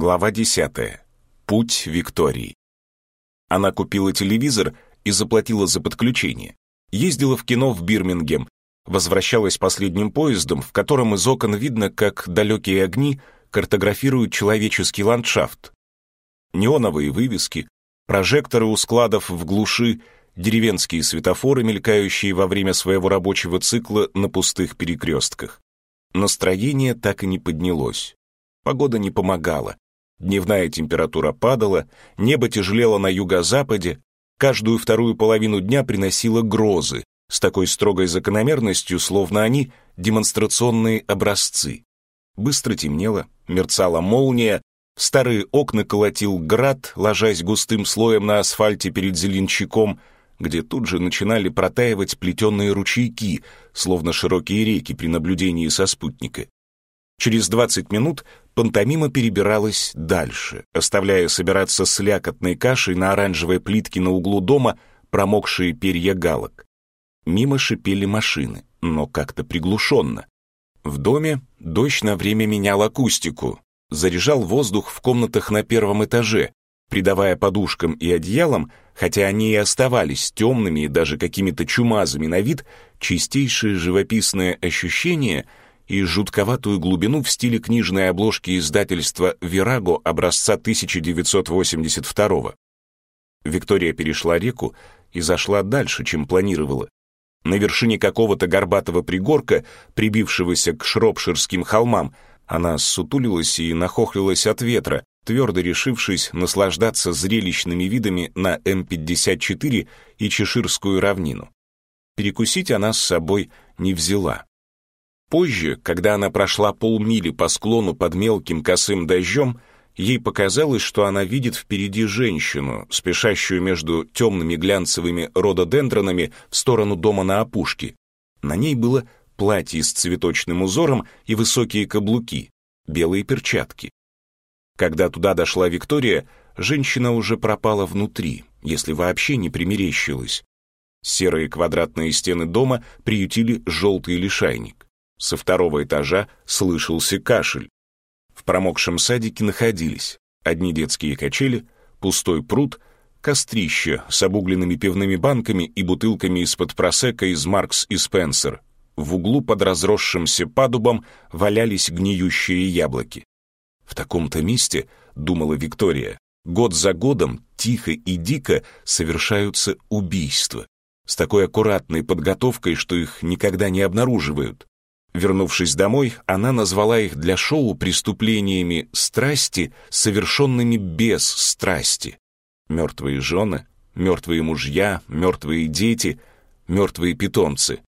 Глава 10. Путь Виктории. Она купила телевизор и заплатила за подключение. Ездила в кино в Бирмингем, возвращалась последним поездом, в котором из окон видно, как далекие огни картографируют человеческий ландшафт. Неоновые вывески, прожекторы у складов в глуши, деревенские светофоры, мелькающие во время своего рабочего цикла на пустых перекрестках. Настроение так и не поднялось. Погода не помогала. Дневная температура падала, небо тяжелело на юго-западе, каждую вторую половину дня приносило грозы, с такой строгой закономерностью, словно они демонстрационные образцы. Быстро темнело, мерцала молния, в старые окна колотил град, ложась густым слоем на асфальте перед зеленчаком, где тут же начинали протаивать плетеные ручейки, словно широкие реки при наблюдении со спутника. Через 20 минут пантомима перебиралась дальше, оставляя собираться слякотной кашей на оранжевой плитке на углу дома промокшие перья галок. Мимо шипели машины, но как-то приглушенно. В доме дождь на время менял акустику, заряжал воздух в комнатах на первом этаже, придавая подушкам и одеялам, хотя они и оставались темными и даже какими-то чумазами на вид, чистейшее живописное ощущение — и жутковатую глубину в стиле книжной обложки издательства «Вираго» образца 1982 -го. Виктория перешла реку и зашла дальше, чем планировала. На вершине какого-то горбатого пригорка, прибившегося к шропширским холмам, она сутулилась и нахохлилась от ветра, твердо решившись наслаждаться зрелищными видами на М-54 и Чеширскую равнину. Перекусить она с собой не взяла — Позже, когда она прошла полмили по склону под мелким косым дождем, ей показалось, что она видит впереди женщину, спешащую между темными глянцевыми рододендронами в сторону дома на опушке. На ней было платье с цветочным узором и высокие каблуки, белые перчатки. Когда туда дошла Виктория, женщина уже пропала внутри, если вообще не примерещилась. Серые квадратные стены дома приютили желтый лишайник. Со второго этажа слышался кашель. В промокшем садике находились одни детские качели, пустой пруд, кострище с обугленными пивными банками и бутылками из-под просека из Маркс и Спенсер. В углу под разросшимся падубом валялись гниющие яблоки. В таком-то месте, думала Виктория, год за годом тихо и дико совершаются убийства. С такой аккуратной подготовкой, что их никогда не обнаруживают. Вернувшись домой, она назвала их для шоу преступлениями страсти, совершенными без страсти. Мертвые жены, мертвые мужья, мертвые дети, мертвые питомцы.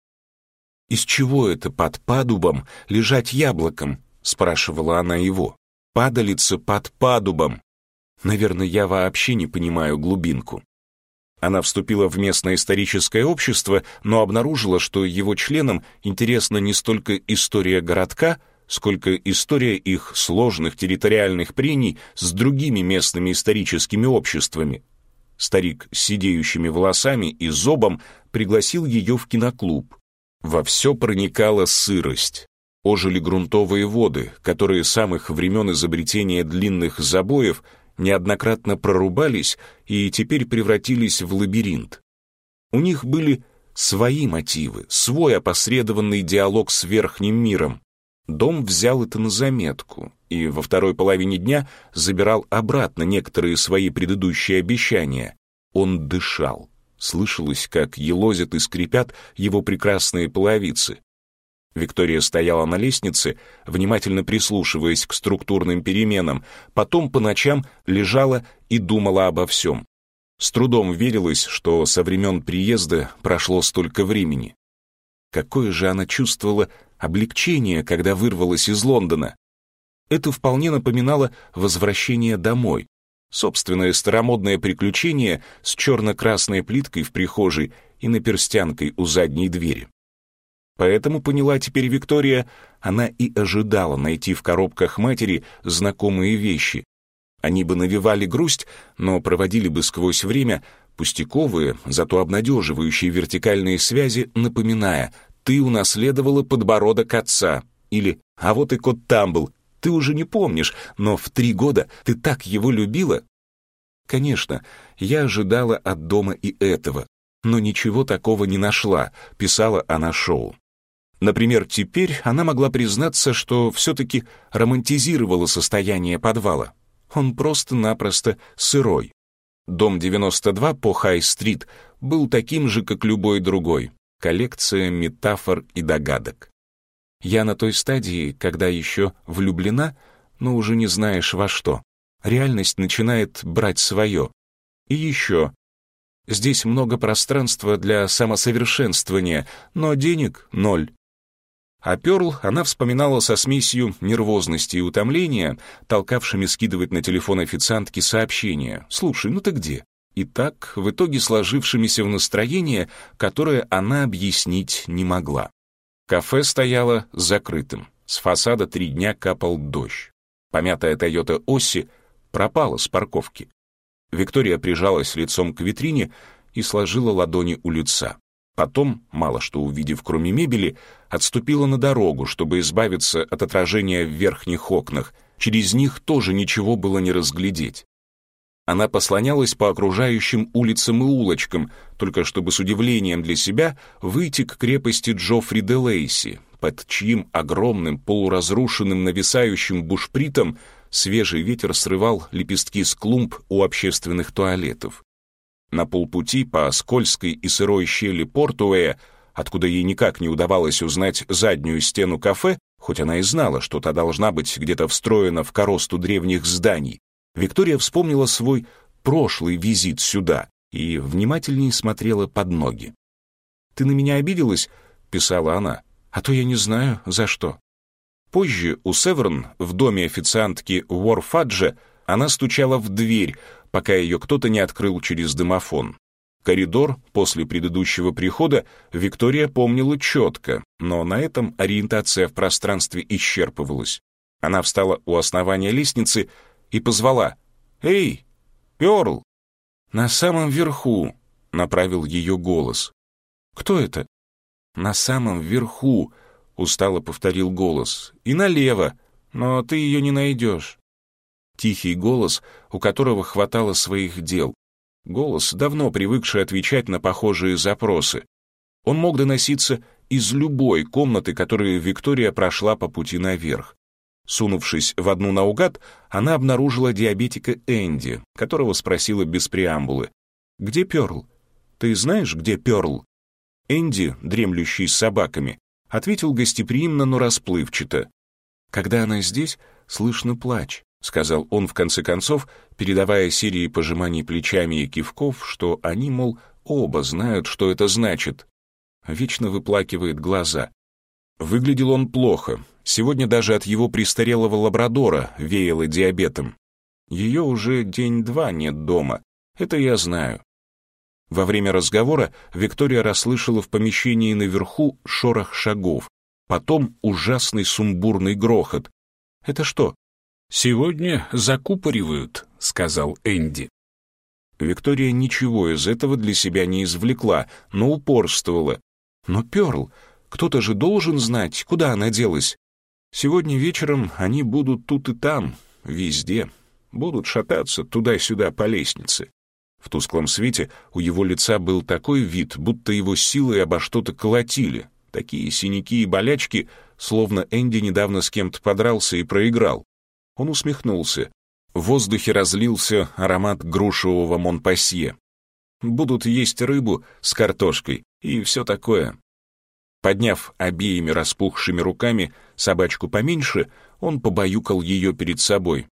«Из чего это под падубом лежать яблоком?» — спрашивала она его. «Падалица под падубом!» Наверное, я вообще не понимаю глубинку. Она вступила в местное историческое общество, но обнаружила, что его членам интересна не столько история городка, сколько история их сложных территориальных прений с другими местными историческими обществами. Старик с седеющими волосами и зобом пригласил ее в киноклуб. Во все проникала сырость. Ожили грунтовые воды, которые самых времен изобретения длинных забоев – неоднократно прорубались и теперь превратились в лабиринт. У них были свои мотивы, свой опосредованный диалог с верхним миром. Дом взял это на заметку и во второй половине дня забирал обратно некоторые свои предыдущие обещания. Он дышал. Слышалось, как елозят и скрипят его прекрасные половицы. Виктория стояла на лестнице, внимательно прислушиваясь к структурным переменам, потом по ночам лежала и думала обо всем. С трудом верилось, что со времен приезда прошло столько времени. Какое же она чувствовала облегчение, когда вырвалась из Лондона. Это вполне напоминало возвращение домой. Собственное старомодное приключение с черно-красной плиткой в прихожей и наперстянкой у задней двери. Поэтому, поняла теперь Виктория, она и ожидала найти в коробках матери знакомые вещи. Они бы навевали грусть, но проводили бы сквозь время пустяковые, зато обнадеживающие вертикальные связи, напоминая «ты унаследовала подбородок отца» или «а вот и кот Тамбл. ты уже не помнишь, но в три года ты так его любила». Конечно, я ожидала от дома и этого, но ничего такого не нашла, писала она Шоу. Например, теперь она могла признаться, что все-таки романтизировала состояние подвала. Он просто-напросто сырой. Дом 92 по Хай-стрит был таким же, как любой другой. Коллекция метафор и догадок. Я на той стадии, когда еще влюблена, но уже не знаешь во что. Реальность начинает брать свое. И еще. Здесь много пространства для самосовершенствования, но денег — ноль. А Пёрл она вспоминала со смесью нервозности и утомления, толкавшими скидывать на телефон официантки сообщение. «Слушай, ну ты где?» и так в итоге сложившимися в настроение, которое она объяснить не могла. Кафе стояло закрытым, с фасада три дня капал дождь. Помятая «Тойота Оси» пропала с парковки. Виктория прижалась лицом к витрине и сложила ладони у лица. Потом, мало что увидев кроме мебели, отступила на дорогу, чтобы избавиться от отражения в верхних окнах. Через них тоже ничего было не разглядеть. Она послонялась по окружающим улицам и улочкам, только чтобы с удивлением для себя выйти к крепости Джоффри де Лейси, под чьим огромным полуразрушенным нависающим бушпритом свежий ветер срывал лепестки с клумб у общественных туалетов. На полпути по скользкой и сырой щели Портуэя, откуда ей никак не удавалось узнать заднюю стену кафе, хоть она и знала, что та должна быть где-то встроена в коросту древних зданий, Виктория вспомнила свой прошлый визит сюда и внимательнее смотрела под ноги. «Ты на меня обиделась?» — писала она. «А то я не знаю, за что». Позже у Северн в доме официантки Уорфаджа она стучала в дверь, пока ее кто-то не открыл через домофон. Коридор после предыдущего прихода Виктория помнила четко, но на этом ориентация в пространстве исчерпывалась. Она встала у основания лестницы и позвала «Эй, Перл!» «На самом верху», — направил ее голос. «Кто это?» «На самом верху», — устало повторил голос. «И налево, но ты ее не найдешь» тихий голос, у которого хватало своих дел. Голос, давно привыкший отвечать на похожие запросы. Он мог доноситься из любой комнаты, которую Виктория прошла по пути наверх. Сунувшись в одну наугад, она обнаружила диабетика Энди, которого спросила без преамбулы. «Где Перл? Ты знаешь, где Перл?» Энди, дремлющий с собаками, ответил гостеприимно, но расплывчато. «Когда она здесь, слышно плач. — сказал он в конце концов, передавая серии пожиманий плечами и кивков, что они, мол, оба знают, что это значит. Вечно выплакивает глаза. Выглядел он плохо. Сегодня даже от его престарелого лабрадора веяло диабетом. Ее уже день-два нет дома. Это я знаю. Во время разговора Виктория расслышала в помещении наверху шорох шагов, потом ужасный сумбурный грохот. Это что, «Сегодня закупоривают», — сказал Энди. Виктория ничего из этого для себя не извлекла, но упорствовала. «Но Перл, кто-то же должен знать, куда она делась. Сегодня вечером они будут тут и там, везде. Будут шататься туда-сюда по лестнице». В тусклом свете у его лица был такой вид, будто его силой обо что-то колотили. Такие синяки и болячки, словно Энди недавно с кем-то подрался и проиграл. Он усмехнулся. В воздухе разлился аромат грушевого монпасье. Будут есть рыбу с картошкой и все такое. Подняв обеими распухшими руками собачку поменьше, он побаюкал ее перед собой.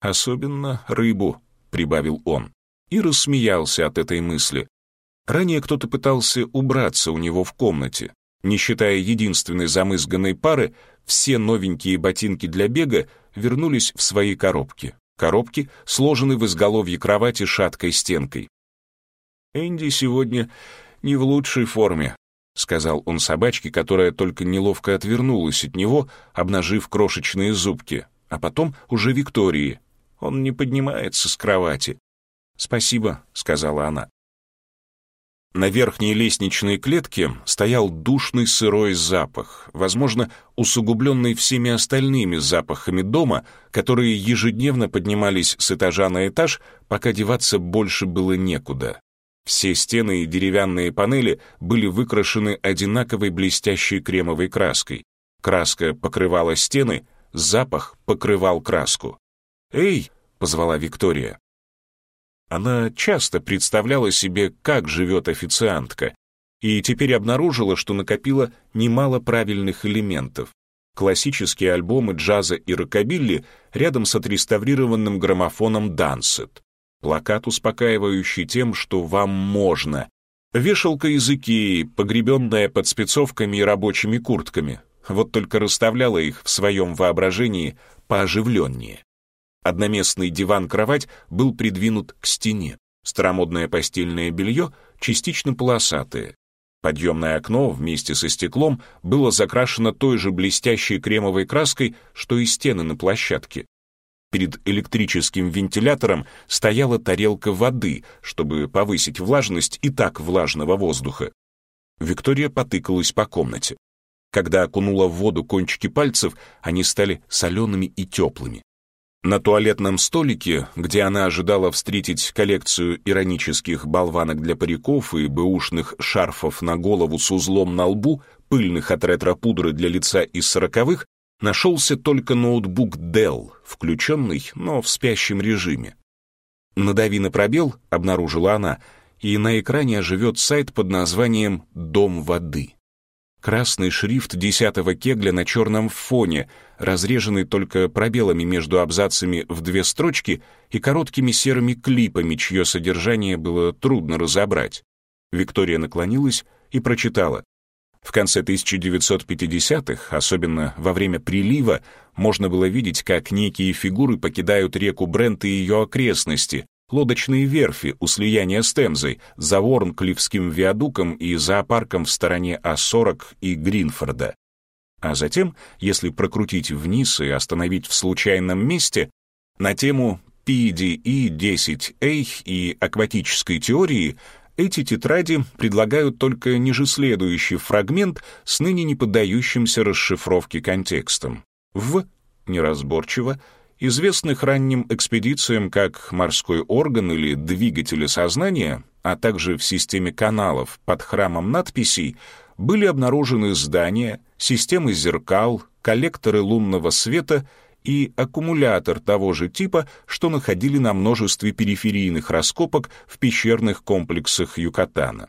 «Особенно рыбу», — прибавил он, и рассмеялся от этой мысли. Ранее кто-то пытался убраться у него в комнате. Не считая единственной замызганной пары, все новенькие ботинки для бега вернулись в свои коробки. Коробки сложены в изголовье кровати шаткой стенкой. «Энди сегодня не в лучшей форме», — сказал он собачке, которая только неловко отвернулась от него, обнажив крошечные зубки, а потом уже Виктории. «Он не поднимается с кровати». «Спасибо», — сказала она. На верхней лестничной клетке стоял душный сырой запах, возможно, усугубленный всеми остальными запахами дома, которые ежедневно поднимались с этажа на этаж, пока деваться больше было некуда. Все стены и деревянные панели были выкрашены одинаковой блестящей кремовой краской. Краска покрывала стены, запах покрывал краску. «Эй!» — позвала Виктория. Она часто представляла себе, как живет официантка, и теперь обнаружила, что накопила немало правильных элементов. Классические альбомы джаза и рокобилли рядом с отреставрированным граммофоном «Дансет». Плакат, успокаивающий тем, что вам можно. Вешалка языки, погребенная под спецовками и рабочими куртками. Вот только расставляла их в своем воображении пооживленнее. Одноместный диван-кровать был придвинут к стене. Старомодное постельное белье частично полосатое. Подъемное окно вместе со стеклом было закрашено той же блестящей кремовой краской, что и стены на площадке. Перед электрическим вентилятором стояла тарелка воды, чтобы повысить влажность и так влажного воздуха. Виктория потыкалась по комнате. Когда окунула в воду кончики пальцев, они стали солеными и теплыми. На туалетном столике, где она ожидала встретить коллекцию иронических болванок для париков и бэушных шарфов на голову с узлом на лбу, пыльных от ретро-пудры для лица из сороковых, нашелся только ноутбук Dell, включенный, но в спящем режиме. «Надави на пробел», — обнаружила она, — и на экране оживет сайт под названием «Дом воды». Красный шрифт десятого кегля на черном фоне, разреженный только пробелами между абзацами в две строчки и короткими серыми клипами, чье содержание было трудно разобрать. Виктория наклонилась и прочитала. В конце 1950-х, особенно во время прилива, можно было видеть, как некие фигуры покидают реку Брент и ее окрестности, лодочные верфи у слияния с Темзой, за Ворнклифским виадуком и зоопарком в стороне А40 и Гринфорда. А затем, если прокрутить вниз и остановить в случайном месте, на тему PDE-10A и акватической теории эти тетради предлагают только ниже следующий фрагмент с ныне не поддающимся расшифровке контекстом. В неразборчиво известных ранним экспедициям как морской орган или двигатели сознания, а также в системе каналов под храмом надписей, были обнаружены здания, системы зеркал, коллекторы лунного света и аккумулятор того же типа, что находили на множестве периферийных раскопок в пещерных комплексах Юкатана.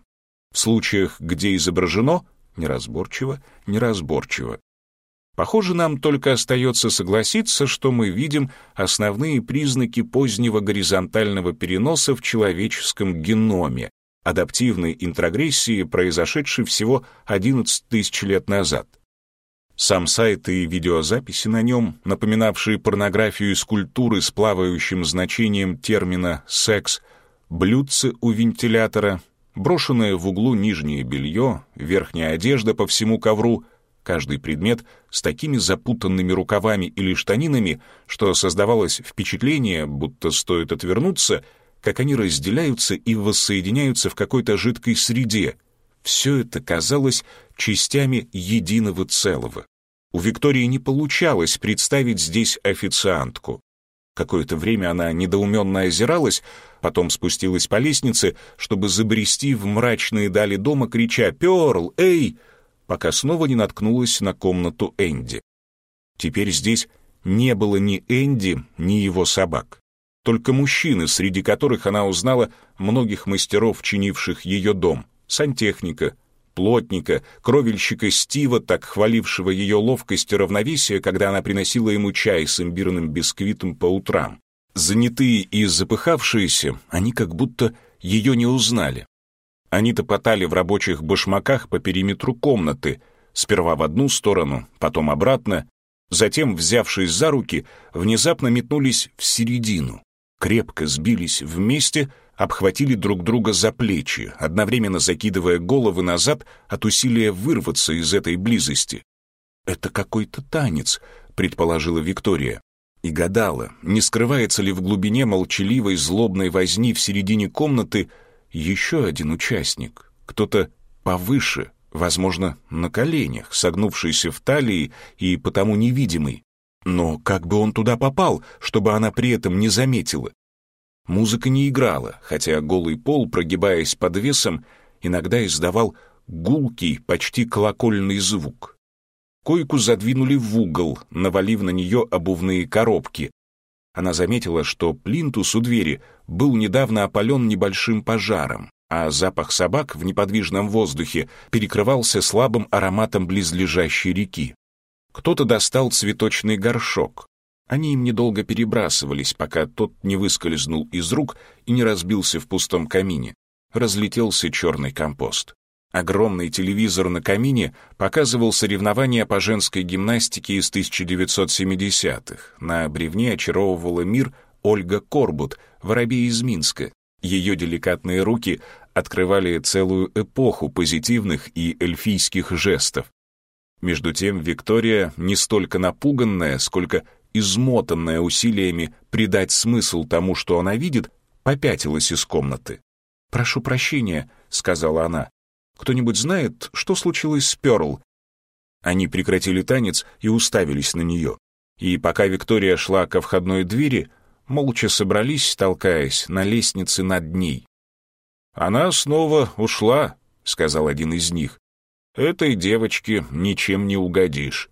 В случаях, где изображено, неразборчиво, неразборчиво, Похоже, нам только остается согласиться, что мы видим основные признаки позднего горизонтального переноса в человеческом геноме, адаптивной интрогрессии, произошедшей всего 11 тысяч лет назад. Сам сайт и видеозаписи на нем, напоминавшие порнографию из культуры с плавающим значением термина «секс», блюдце у вентилятора, брошенное в углу нижнее белье, верхняя одежда по всему ковру — каждый предмет с такими запутанными рукавами или штанинами, что создавалось впечатление, будто стоит отвернуться, как они разделяются и воссоединяются в какой-то жидкой среде. Все это казалось частями единого целого. У Виктории не получалось представить здесь официантку. Какое-то время она недоуменно озиралась, потом спустилась по лестнице, чтобы забрести в мрачные дали дома, крича «Перл! Эй!» пока снова не наткнулась на комнату Энди. Теперь здесь не было ни Энди, ни его собак. Только мужчины, среди которых она узнала многих мастеров, чинивших ее дом, сантехника, плотника, кровельщика Стива, так хвалившего ее ловкость и равновесие, когда она приносила ему чай с имбирным бисквитом по утрам. Занятые и запыхавшиеся, они как будто ее не узнали. Они топотали в рабочих башмаках по периметру комнаты, сперва в одну сторону, потом обратно, затем, взявшись за руки, внезапно метнулись в середину, крепко сбились вместе, обхватили друг друга за плечи, одновременно закидывая головы назад от усилия вырваться из этой близости. «Это какой-то танец», — предположила Виктория. И гадала, не скрывается ли в глубине молчаливой злобной возни в середине комнаты — еще один участник, кто-то повыше, возможно, на коленях, согнувшийся в талии и потому невидимый. Но как бы он туда попал, чтобы она при этом не заметила? Музыка не играла, хотя голый пол, прогибаясь под весом, иногда издавал гулкий, почти колокольный звук. Койку задвинули в угол, навалив на нее обувные коробки, она заметила, что плинтус у двери был недавно опален небольшим пожаром, а запах собак в неподвижном воздухе перекрывался слабым ароматом близлежащей реки. Кто-то достал цветочный горшок. Они им недолго перебрасывались, пока тот не выскользнул из рук и не разбился в пустом камине. Разлетелся черный компост. Огромный телевизор на камине показывал соревнования по женской гимнастике из 1970-х. На бревне очаровывала мир Ольга Корбут, воробей из Минска. Ее деликатные руки открывали целую эпоху позитивных и эльфийских жестов. Между тем Виктория не столько напуганная, сколько измотанная усилиями придать смысл тому, что она видит, попятилась из комнаты. «Прошу прощения», — сказала она, кто-нибудь знает, что случилось с Пёрл?» Они прекратили танец и уставились на нее. И пока Виктория шла ко входной двери, молча собрались, толкаясь, на лестнице над ней. «Она снова ушла», — сказал один из них. «Этой девочке ничем не угодишь».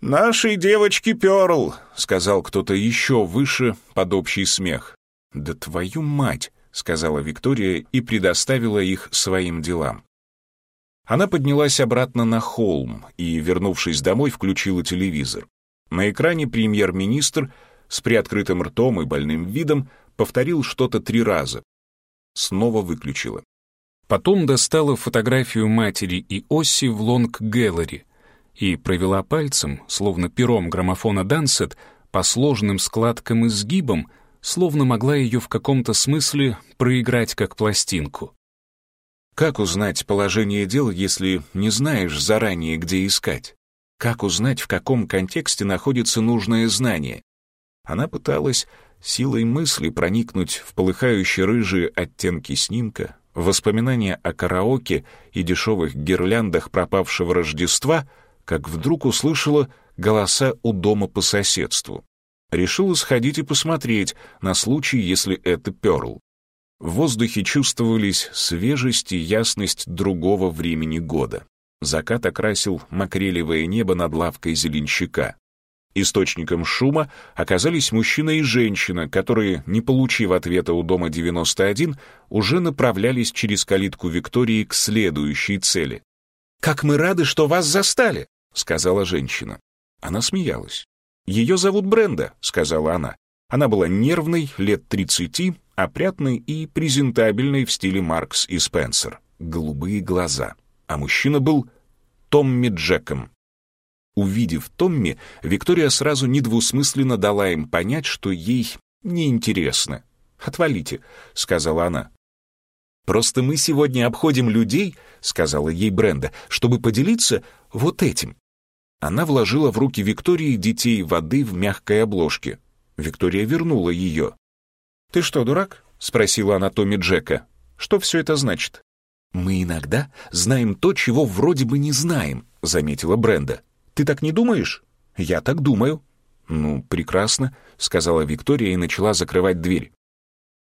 «Нашей девочке Пёрл», — сказал кто-то еще выше под общий смех. «Да твою мать!» — сказала Виктория и предоставила их своим делам. Она поднялась обратно на холм и, вернувшись домой, включила телевизор. На экране премьер-министр с приоткрытым ртом и больным видом повторил что-то три раза. Снова выключила. Потом достала фотографию матери и Оси в лонг-гэллери и провела пальцем, словно пером граммофона «Дансет», по сложным складкам и сгибам, словно могла ее в каком-то смысле проиграть как пластинку. Как узнать положение дел, если не знаешь заранее, где искать? Как узнать, в каком контексте находится нужное знание? Она пыталась силой мысли проникнуть в полыхающие рыжие оттенки снимка, воспоминания о караоке и дешевых гирляндах пропавшего Рождества, как вдруг услышала голоса у дома по соседству. Решила сходить и посмотреть, на случай, если это Пёрл. В воздухе чувствовались свежесть и ясность другого времени года. Закат окрасил макрелевое небо над лавкой зеленщика. Источником шума оказались мужчина и женщина, которые, не получив ответа у дома 91, уже направлялись через калитку Виктории к следующей цели. «Как мы рады, что вас застали!» — сказала женщина. Она смеялась. «Ее зовут Бренда», — сказала она. Она была нервной, лет 30, опрятный и презентабельный в стиле Маркс и Спенсер, голубые глаза. А мужчина был Томми Джеком. Увидев Томми, Виктория сразу недвусмысленно дала им понять, что ей неинтересно. «Отвалите», — сказала она. «Просто мы сегодня обходим людей», — сказала ей Бренда, «чтобы поделиться вот этим». Она вложила в руки Виктории детей воды в мягкой обложке. Виктория вернула ее. «Ты что, дурак?» — спросила она Томми Джека. «Что все это значит?» «Мы иногда знаем то, чего вроде бы не знаем», — заметила Бренда. «Ты так не думаешь?» «Я так думаю». «Ну, прекрасно», — сказала Виктория и начала закрывать дверь.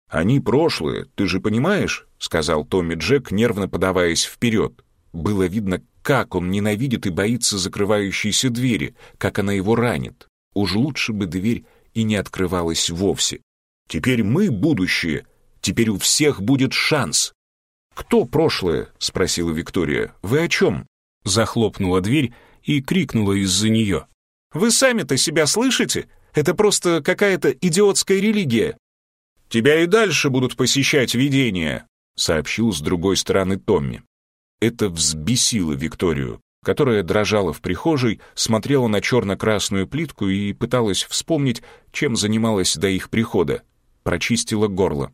«Они прошлые, ты же понимаешь?» — сказал Томми Джек, нервно подаваясь вперед. Было видно, как он ненавидит и боится закрывающейся двери, как она его ранит. Уж лучше бы дверь и не открывалась вовсе. Теперь мы будущее. Теперь у всех будет шанс. «Кто прошлое?» — спросила Виктория. «Вы о чем?» Захлопнула дверь и крикнула из-за нее. «Вы сами-то себя слышите? Это просто какая-то идиотская религия». «Тебя и дальше будут посещать видения», — сообщил с другой стороны Томми. Это взбесило Викторию, которая дрожала в прихожей, смотрела на черно-красную плитку и пыталась вспомнить, чем занималась до их прихода прочистила горло.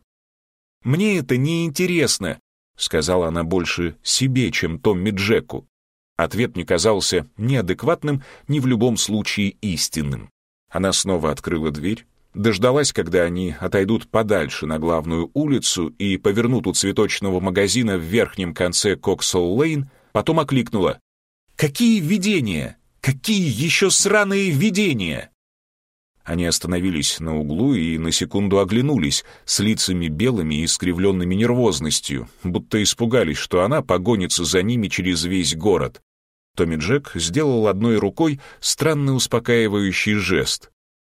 «Мне это не интересно», — сказала она больше себе, чем Томми Джеку. Ответ не казался неадекватным, ни в любом случае истинным. Она снова открыла дверь, дождалась, когда они отойдут подальше на главную улицу и повернут у цветочного магазина в верхнем конце Коксол-Лейн, потом окликнула. «Какие видения? Какие еще сраные видения?» Они остановились на углу и на секунду оглянулись, с лицами белыми и искривленными нервозностью, будто испугались, что она погонится за ними через весь город. Томми Джек сделал одной рукой странный успокаивающий жест.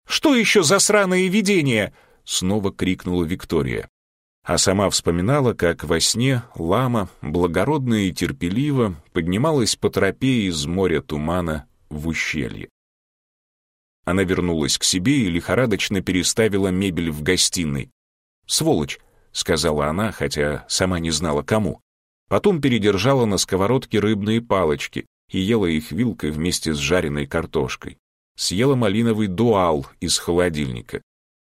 «Что еще за сраные видение? — снова крикнула Виктория. А сама вспоминала, как во сне лама, благородная и терпеливо, поднималась по тропе из моря тумана в ущелье. Она вернулась к себе и лихорадочно переставила мебель в гостиной. «Сволочь», — сказала она, хотя сама не знала кому. Потом передержала на сковородке рыбные палочки и ела их вилкой вместе с жареной картошкой. Съела малиновый дуал из холодильника.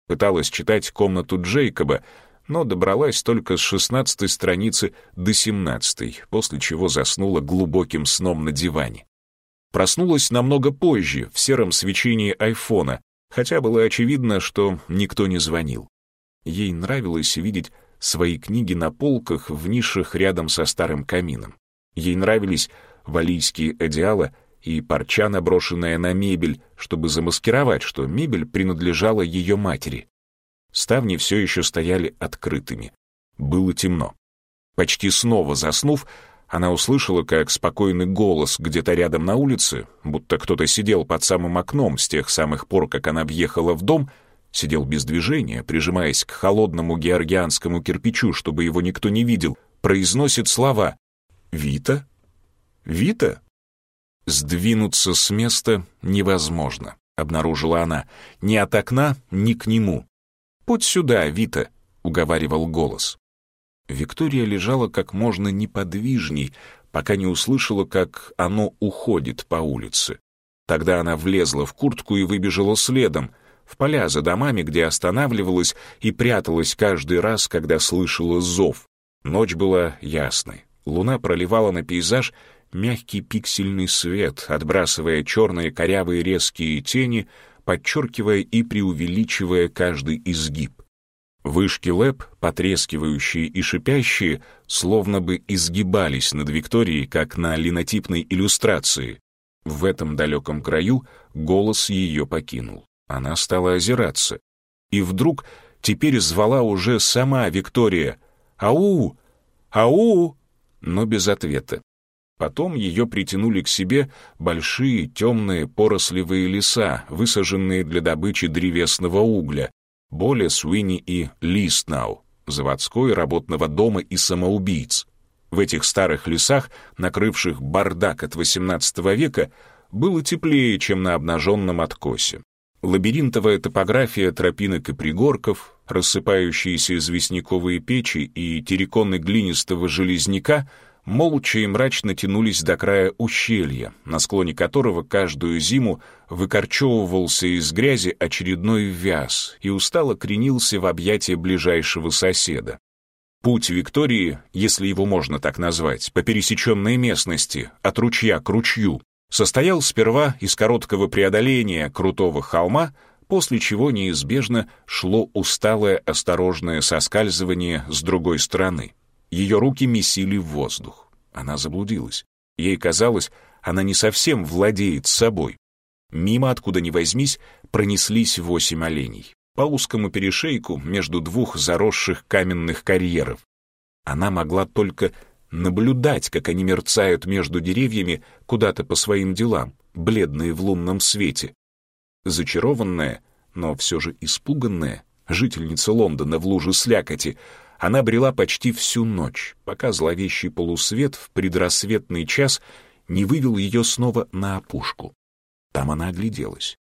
Пыталась читать комнату Джейкоба, но добралась только с шестнадцатой страницы до семнадцатой, после чего заснула глубоким сном на диване проснулась намного позже, в сером свечении айфона, хотя было очевидно, что никто не звонил. Ей нравилось видеть свои книги на полках в нишах рядом со старым камином. Ей нравились валийские одеяла и парча, наброшенная на мебель, чтобы замаскировать, что мебель принадлежала ее матери. Ставни все еще стояли открытыми. Было темно. Почти снова заснув, она услышала, как спокойный голос где-то рядом на улице, будто кто-то сидел под самым окном с тех самых пор, как она въехала в дом, сидел без движения, прижимаясь к холодному георгианскому кирпичу, чтобы его никто не видел, произносит слова «Вита? Вита?» «Сдвинуться с места невозможно», — обнаружила она, — «ни от окна, ни к нему». «Путь сюда, Вита», — уговаривал голос. Виктория лежала как можно неподвижней, пока не услышала, как оно уходит по улице. Тогда она влезла в куртку и выбежала следом, в поля за домами, где останавливалась и пряталась каждый раз, когда слышала зов. Ночь была ясной. Луна проливала на пейзаж мягкий пиксельный свет, отбрасывая черные корявые резкие тени, подчеркивая и преувеличивая каждый изгиб. Вышки лэп, потрескивающие и шипящие, словно бы изгибались над Викторией, как на линотипной иллюстрации. В этом далеком краю голос ее покинул. Она стала озираться. И вдруг теперь звала уже сама Виктория «Ау! Ау!», но без ответа. Потом ее притянули к себе большие темные порослевые леса, высаженные для добычи древесного угля, Боли, Суини и Листнау, заводской, работного дома и самоубийц. В этих старых лесах, накрывших бардак от XVIII века, было теплее, чем на обнаженном откосе. Лабиринтовая топография тропинок и пригорков, рассыпающиеся известняковые печи и терриконы глинистого железняка — молча и мрачно тянулись до края ущелья, на склоне которого каждую зиму выкорчевывался из грязи очередной вяз и устало кренился в объятия ближайшего соседа. Путь Виктории, если его можно так назвать, по пересеченной местности, от ручья к ручью, состоял сперва из короткого преодоления крутого холма, после чего неизбежно шло усталое осторожное соскальзывание с другой стороны. Ее руки месили в воздух. Она заблудилась. Ей казалось, она не совсем владеет собой. Мимо, откуда ни возьмись, пронеслись восемь оленей. По узкому перешейку между двух заросших каменных карьеров. Она могла только наблюдать, как они мерцают между деревьями куда-то по своим делам, бледные в лунном свете. Зачарованная, но все же испуганная, жительница Лондона в луже слякоти — она брела почти всю ночь, пока зловещий полусвет в предрассветный час не вывел ее снова на опушку. Там она огляделась.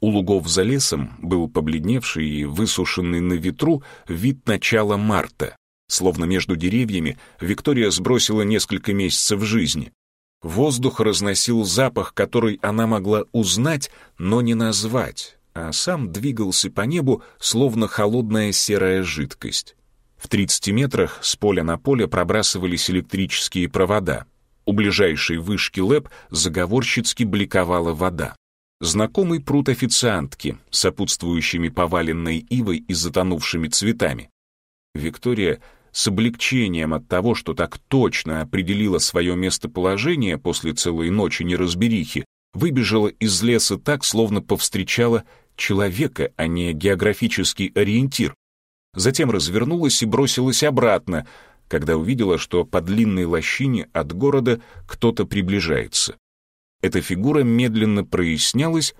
У лугов за лесом был побледневший и высушенный на ветру вид начала марта. Словно между деревьями Виктория сбросила несколько месяцев жизни. Воздух разносил запах, который она могла узнать, но не назвать, а сам двигался по небу, словно холодная серая жидкость. В 30 метрах с поля на поле пробрасывались электрические провода. У ближайшей вышки ЛЭП заговорщицки бликовала вода. Знакомый пруд официантки, сопутствующими поваленной ивой и затонувшими цветами. Виктория с облегчением от того, что так точно определила свое местоположение после целой ночи неразберихи, выбежала из леса так, словно повстречала человека, а не географический ориентир затем развернулась и бросилась обратно, когда увидела, что по длинной лощине от города кто-то приближается. Эта фигура медленно прояснялась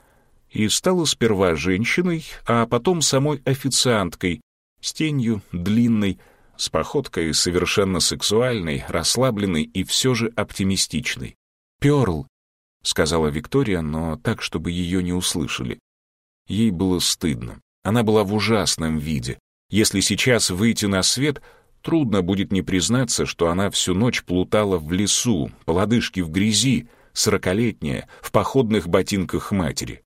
и стала сперва женщиной, а потом самой официанткой, с тенью длинной, с походкой совершенно сексуальной, расслабленной и все же оптимистичной. «Перл», — сказала Виктория, но так, чтобы ее не услышали. Ей было стыдно. Она была в ужасном виде. Если сейчас выйти на свет, трудно будет не признаться, что она всю ночь плутала в лесу, по лодыжке в грязи, сорокалетняя, в походных ботинках матери.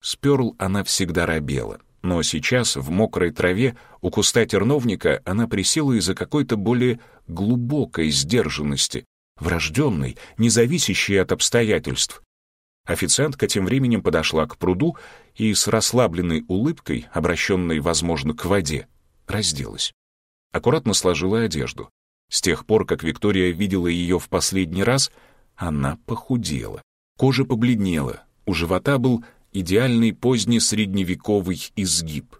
Сперл она всегда робела, но сейчас в мокрой траве у куста терновника она присела из-за какой-то более глубокой сдержанности, врожденной, независящей от обстоятельств. Официантка тем временем подошла к пруду и с расслабленной улыбкой, обращенной, возможно, к воде, разделась. Аккуратно сложила одежду. С тех пор, как Виктория видела ее в последний раз, она похудела. Кожа побледнела, у живота был идеальный позднесредневековый изгиб.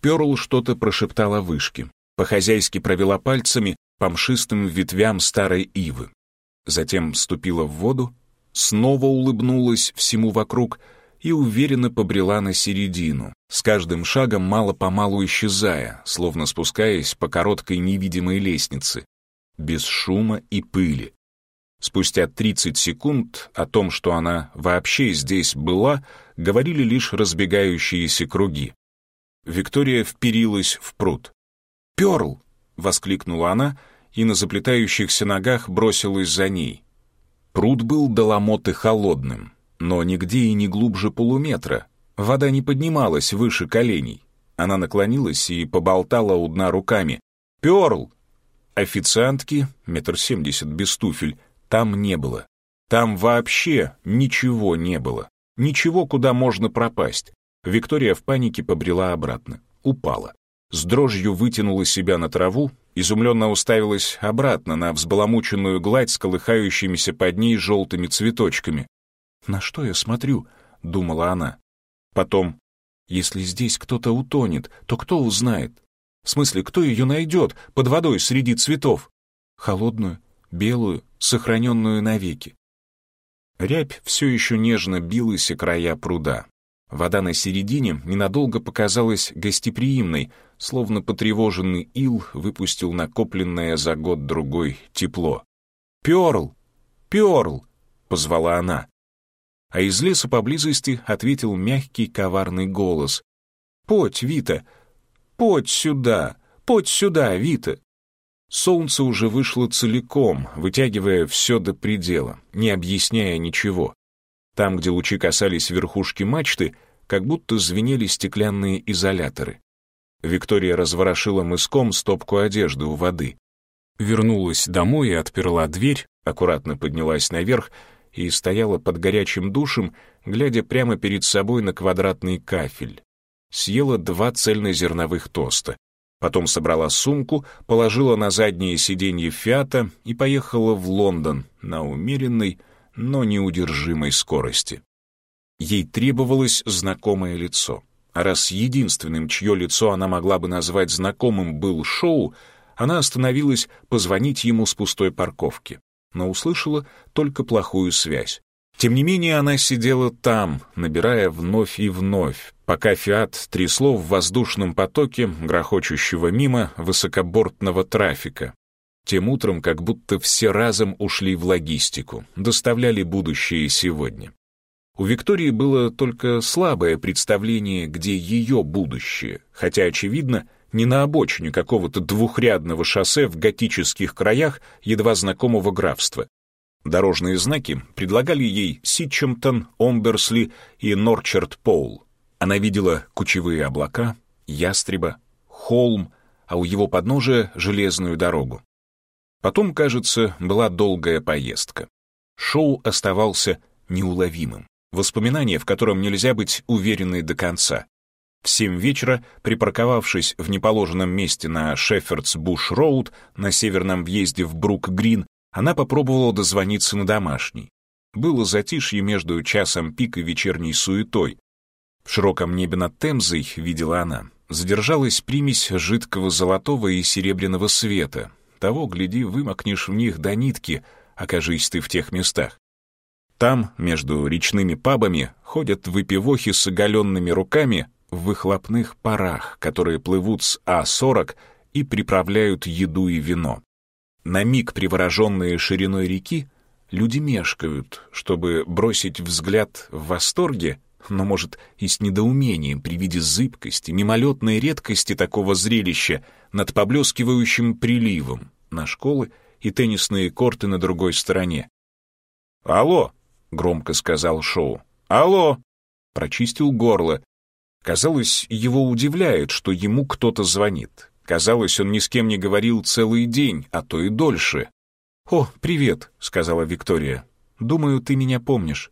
Перл что-то прошептала вышки, по-хозяйски провела пальцами по мшистым ветвям старой ивы. Затем вступила в воду, снова улыбнулась всему вокруг — и уверенно побрела на середину, с каждым шагом мало-помалу исчезая, словно спускаясь по короткой невидимой лестнице, без шума и пыли. Спустя 30 секунд о том, что она вообще здесь была, говорили лишь разбегающиеся круги. Виктория вперилась в пруд. «Перл!» — воскликнула она и на заплетающихся ногах бросилась за ней. Пруд был доломоты холодным — но нигде и не глубже полуметра. Вода не поднималась выше коленей. Она наклонилась и поболтала у дна руками. Пёрл Официантки, метр семьдесят без туфель, там не было. Там вообще ничего не было. Ничего, куда можно пропасть. Виктория в панике побрела обратно. Упала. С дрожью вытянула себя на траву, изумленно уставилась обратно на взбаламученную гладь с колыхающимися под ней желтыми цветочками. «На что я смотрю?» — думала она. Потом, «Если здесь кто-то утонет, то кто узнает? В смысле, кто ее найдет под водой среди цветов? Холодную, белую, сохраненную навеки». Рябь все еще нежно билась и края пруда. Вода на середине ненадолго показалась гостеприимной, словно потревоженный ил выпустил накопленное за год-другой тепло. Перл, Перл, — позвала она а из леса поблизости ответил мягкий коварный голос. «Подь, Вита! Подь сюда! Подь сюда, Вита!» Солнце уже вышло целиком, вытягивая все до предела, не объясняя ничего. Там, где лучи касались верхушки мачты, как будто звенели стеклянные изоляторы. Виктория разворошила мыском стопку одежды у воды. Вернулась домой и отперла дверь, аккуратно поднялась наверх и стояла под горячим душем, глядя прямо перед собой на квадратный кафель. Съела два цельнозерновых тоста. Потом собрала сумку, положила на заднее сиденье «Фиата» и поехала в Лондон на умеренной, но неудержимой скорости. Ей требовалось знакомое лицо. А раз единственным, чье лицо она могла бы назвать знакомым, был Шоу, она остановилась позвонить ему с пустой парковки но услышала только плохую связь. Тем не менее, она сидела там, набирая вновь и вновь, пока «Фиат» трясло в воздушном потоке, грохочущего мимо высокобортного трафика. Тем утром как будто все разом ушли в логистику, доставляли будущее сегодня. У Виктории было только слабое представление, где ее будущее, хотя, очевидно, не на обочине какого-то двухрядного шоссе в готических краях едва знакомого графства. Дорожные знаки предлагали ей Ситчемтон, Омберсли и Норчерт-Поул. Она видела кучевые облака, ястреба, холм, а у его подножия — железную дорогу. Потом, кажется, была долгая поездка. Шоу оставался неуловимым. Воспоминание, в котором нельзя быть уверенной до конца. В семь вечера, припарковавшись в неположенном месте на Шепердс-Буш-Роуд на северном въезде в Брук-Грин, она попробовала дозвониться на домашний. Было затишье между часом пик и вечерней суетой. В широком небе над Темзой, видела она, задержалась примесь жидкого золотого и серебряного света. Того, гляди, вымокнешь в них до нитки, окажись ты в тех местах. Там, между речными пабами, ходят выпивохи с оголенными руками, в выхлопных парах, которые плывут с А-40 и приправляют еду и вино. На миг привороженные шириной реки люди мешкают, чтобы бросить взгляд в восторге, но, может, и с недоумением при виде зыбкости, мимолетной редкости такого зрелища над поблескивающим приливом на школы и теннисные корты на другой стороне. «Алло!» — громко сказал Шоу. «Алло!» Прочистил горло, Казалось, его удивляет, что ему кто-то звонит. Казалось, он ни с кем не говорил целый день, а то и дольше. «О, привет», — сказала Виктория. «Думаю, ты меня помнишь».